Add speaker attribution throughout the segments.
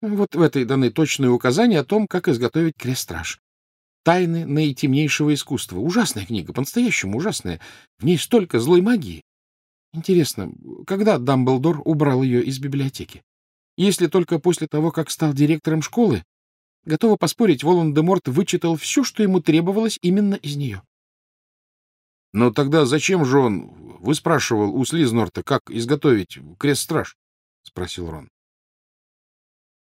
Speaker 1: Вот в этой даны точные указания о том, как изготовить крест-страж. «Тайны наитемнейшего искусства». Ужасная книга, по-настоящему ужасная. В ней столько злой магии. Интересно, когда Дамблдор убрал ее из библиотеки? Если только после того, как стал директором школы, готова поспорить, Волан-де-Морт вычитал все, что ему требовалось именно из нее.
Speaker 2: Но тогда зачем же он выспрашивал у Слизнорта, как изготовить крест-страж? — спросил Рон.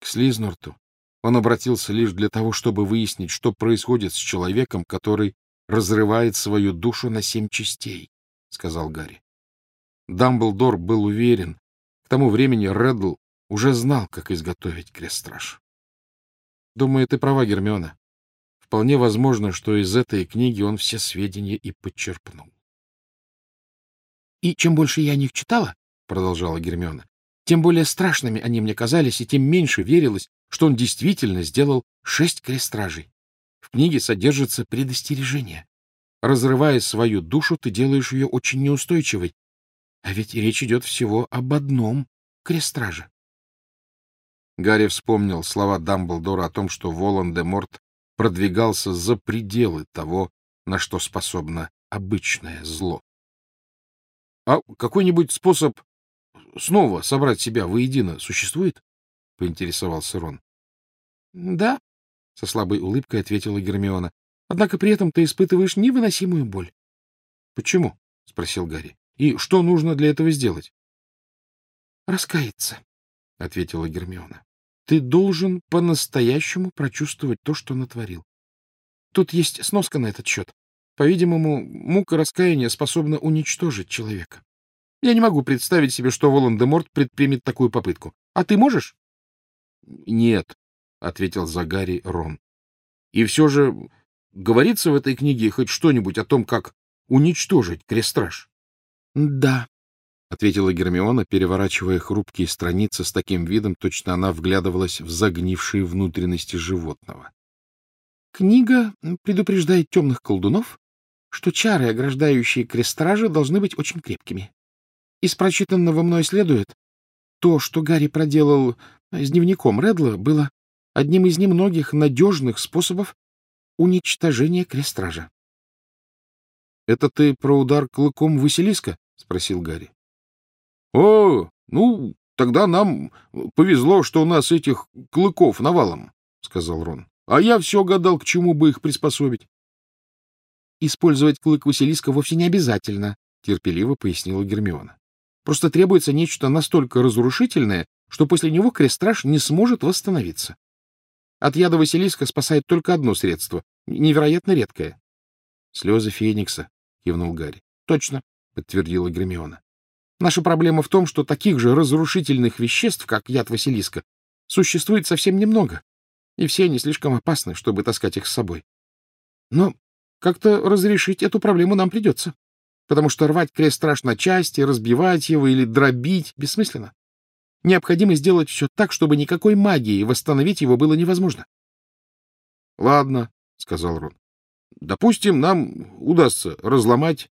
Speaker 1: Слизнорту он обратился лишь для того, чтобы выяснить, что происходит с человеком, который разрывает свою душу на семь частей, — сказал Гарри. Дамблдор был уверен, к тому времени Реддл уже знал, как изготовить крест-страж. Думаю, ты права, Гермиона. Вполне возможно, что из этой книги он все сведения и подчерпнул. — И чем больше я о них читала, — продолжала Гермиона, — тем более страшными они мне казались, и тем меньше верилось, что он действительно сделал шесть крестражей. В книге содержится предостережение. Разрывая свою душу, ты делаешь ее очень неустойчивой. А ведь речь идет всего об одном крестраже. Гарри вспомнил слова Дамблдора о том, что Волан-де-Морт продвигался за пределы того, на что способно обычное зло. — А какой-нибудь способ снова собрать себя воедино существует? — поинтересовался Рон. — Да, — со слабой улыбкой ответила Гермиона. — Однако при этом ты испытываешь невыносимую боль. — Почему? — спросил Гарри. — И что нужно для этого сделать? — Раскаяться, — ответила Гермиона. Ты должен по-настоящему прочувствовать то, что натворил. Тут есть сноска на этот счет. По-видимому, мука раскаяния способна уничтожить человека. Я не могу представить себе, что Волан-де-Морт предпримет такую попытку. А ты можешь? — Нет, — ответил Загари Рон. — И все же говорится в этой книге хоть что-нибудь о том, как уничтожить крестраж? — Да, — ответила Гермиона, переворачивая хрупкие страницы с таким видом, точно она вглядывалась в загнившие внутренности животного. Книга предупреждает темных колдунов, что чары, ограждающие крестражи, должны быть очень крепкими. Из прочитанного мной следует, то, что Гарри проделал с дневником Редла, было одним из немногих надежных способов уничтожения крестража. — Это ты про удар клыком Василиска? — спросил Гарри. — О, ну, тогда нам повезло, что у нас этих клыков навалом, — сказал Рон. — А я все гадал, к чему бы их приспособить. — Использовать клык Василиска вовсе не обязательно, — терпеливо пояснила Гермиона. — Просто требуется нечто настолько разрушительное, что после него крестраж не сможет восстановиться. От яда Василиска спасает только одно средство, невероятно редкое. — Слезы Феникса, — кивнул Гарри. — Точно, — подтвердила Гермиона. Наша проблема в том, что таких же разрушительных веществ, как яд Василиска, существует совсем немного, и все они слишком опасны, чтобы таскать их с собой. Но как-то разрешить эту проблему нам придется, потому что рвать крест страшно части, разбивать его или дробить бессмысленно. Необходимо сделать все так, чтобы никакой магии восстановить его было невозможно. — Ладно, — сказал Рон. — Допустим, нам удастся разломать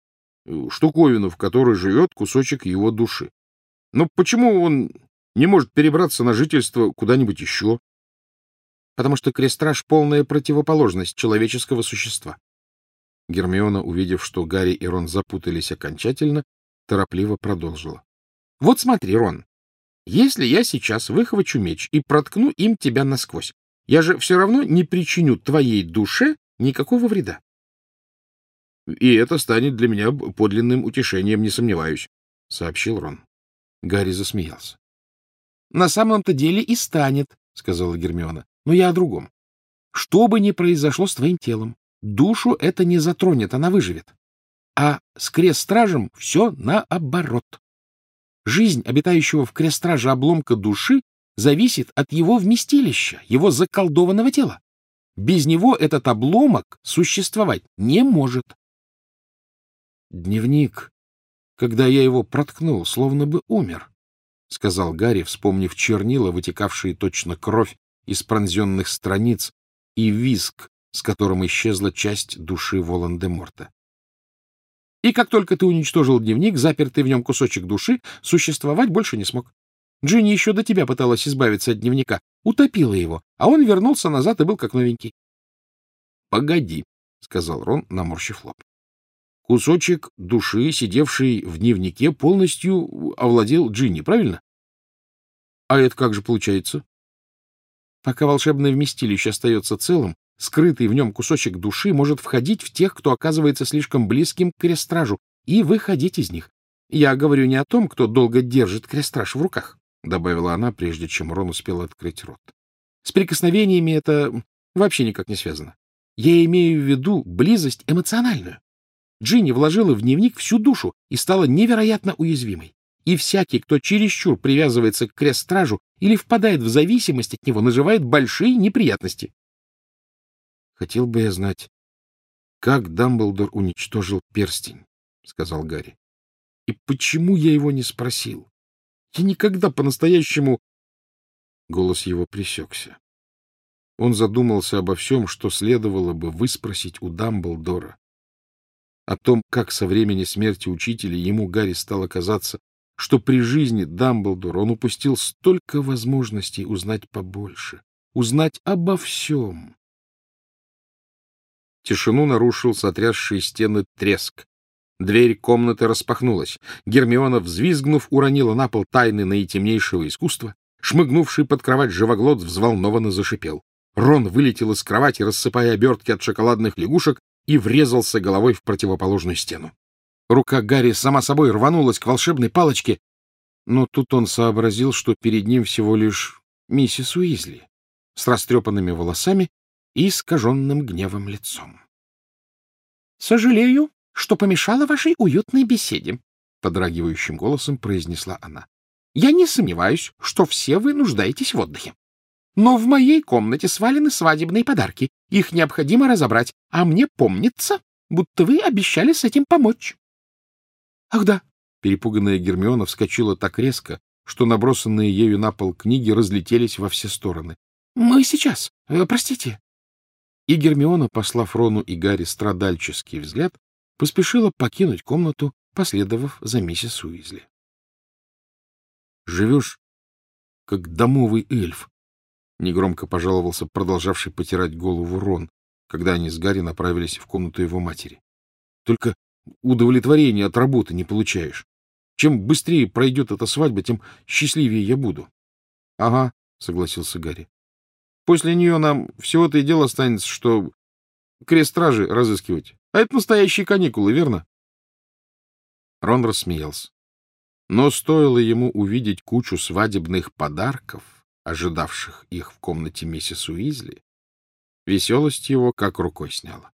Speaker 1: штуковину, в которой живет кусочек его души. Но почему он не может перебраться на жительство куда-нибудь еще? Потому что крестраж — полная противоположность человеческого существа. Гермиона, увидев, что Гарри и Рон запутались окончательно, торопливо продолжила. — Вот смотри, Рон, если я сейчас выхвачу меч и проткну им тебя насквозь, я же все равно не причиню твоей душе никакого вреда. И это станет для меня подлинным утешением, не сомневаюсь, — сообщил Рон. Гарри засмеялся. — На самом-то деле и станет, — сказала Гермиона. — Но я о другом. Что бы ни произошло с твоим телом, душу это не затронет, она выживет. А с крест-стражем все наоборот. Жизнь обитающего в крест-страже обломка души зависит от его вместилища, его заколдованного тела. Без него этот обломок существовать не может. Дневник, когда я его проткнул, словно бы умер, — сказал Гарри, вспомнив чернила, вытекавшие точно кровь из пронзенных страниц, и виск, с которым исчезла часть души Волан-де-Морта. И как только ты уничтожил дневник, запертый в нем кусочек души, существовать больше не смог. Джинни еще до тебя пыталась избавиться от дневника. утопила его, а он вернулся назад и был как новенький.
Speaker 2: — Погоди, — сказал Рон, наморщив лоб. Кусочек души, сидевший в дневнике, полностью овладел Джинни, правильно? — А это как же получается?
Speaker 1: Пока волшебное вместилище остается целым, скрытый в нем кусочек души может входить в тех, кто оказывается слишком близким к крестражу, и выходить из них. Я говорю не о том, кто долго держит крестраж в руках, — добавила она, прежде чем Рон успел открыть рот. С прикосновениями это вообще никак не связано. Я имею в виду близость эмоциональную. Джинни вложила в дневник всю душу и стала невероятно уязвимой. И всякий, кто чересчур привязывается к крест-стражу или впадает в зависимость от него, наживает большие неприятности.
Speaker 2: Хотел бы я знать, как Дамблдор уничтожил перстень, — сказал Гарри. И почему я его не спросил? Я никогда по-настоящему... Голос его пресекся. Он задумался обо всем, что следовало бы выспросить у Дамблдора. О том, как со времени смерти учителя ему Гарри стало казаться, что при жизни Дамблдора он упустил столько возможностей узнать побольше, узнать обо всем. Тишину нарушил сотрясший стены треск. Дверь комнаты распахнулась. Гермиона, взвизгнув, уронила на пол тайны наитемнейшего искусства. Шмыгнувший под кровать живоглот взволнованно зашипел. Рон вылетел из кровати, рассыпая обертки от шоколадных лягушек, и врезался головой в противоположную стену. Рука Гарри сама собой рванулась к волшебной палочке, но тут он сообразил, что перед ним всего лишь миссис Уизли с растрепанными волосами и искаженным гневом лицом.
Speaker 3: — Сожалею, что помешала вашей уютной беседе, — подрагивающим голосом произнесла она. — Я не сомневаюсь, что все вы нуждаетесь в отдыхе. Но в моей комнате свалены свадебные подарки. Их необходимо разобрать, а мне помнится, будто вы обещали с этим помочь.
Speaker 1: — Ах да! — перепуганная Гермиона вскочила так резко, что набросанные ею на пол книги разлетелись во все стороны. — Мы сейчас. Э, простите. И Гермиона, послав Рону и Гарри страдальческий взгляд, поспешила покинуть комнату, последовав за миссис Уизли. — Живешь, как домовый эльф, — негромко пожаловался продолжавший потирать голову Рон, когда они с Гарри направились в комнату его матери. — Только удовлетворения от работы не получаешь. Чем быстрее пройдет эта свадьба, тем счастливее я буду. — Ага, — согласился Гарри. — После нее нам всего-то и дело останется, что крест-стражи разыскивать. А это настоящие каникулы, верно? Рон рассмеялся. Но стоило ему увидеть кучу свадебных подарков, ожидавших их в комнате миссис Уизли, веселость его как рукой сняла.